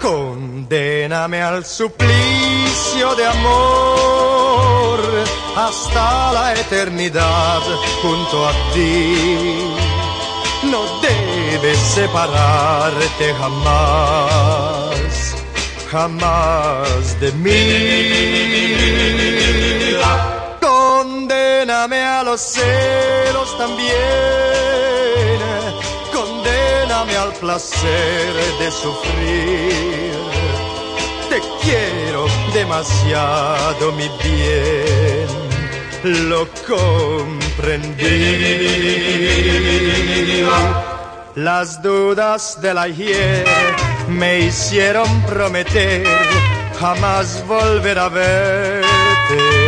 Condéname al suplicio de amor hasta la eternidad junto a ti. No debes separarte jamás, jamás de mí. Condéname a los celos también, condéname al placer de sufrir. Te quiero demasiado, mi bien, lo comprendí. Las dudas del ayer me hicieron prometer jamás volver a verte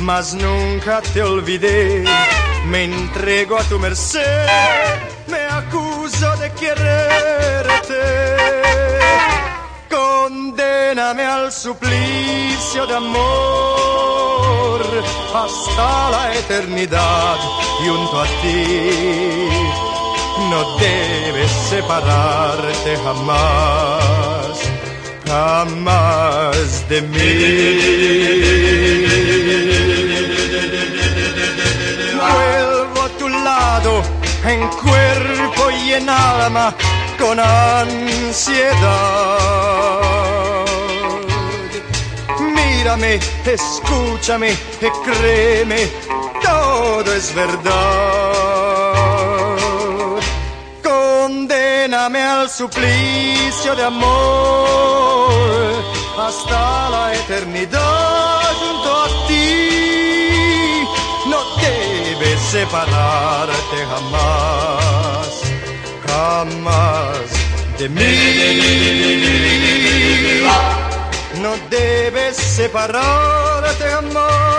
mas nunca te olvidé. Me entrego a tu merced, me acuso de quererte. Condéname al suplicio de amor hasta la eternidad junto a ti. No debes separarte jamás, jamás de mí. En cuerpo y en alma con ansiedad. Mírame, escúchame y créeme, todo es verdad. Condéname al suplicio de amor hasta la eternidad separarte jamás, jamás de mí. No debes separarte jamás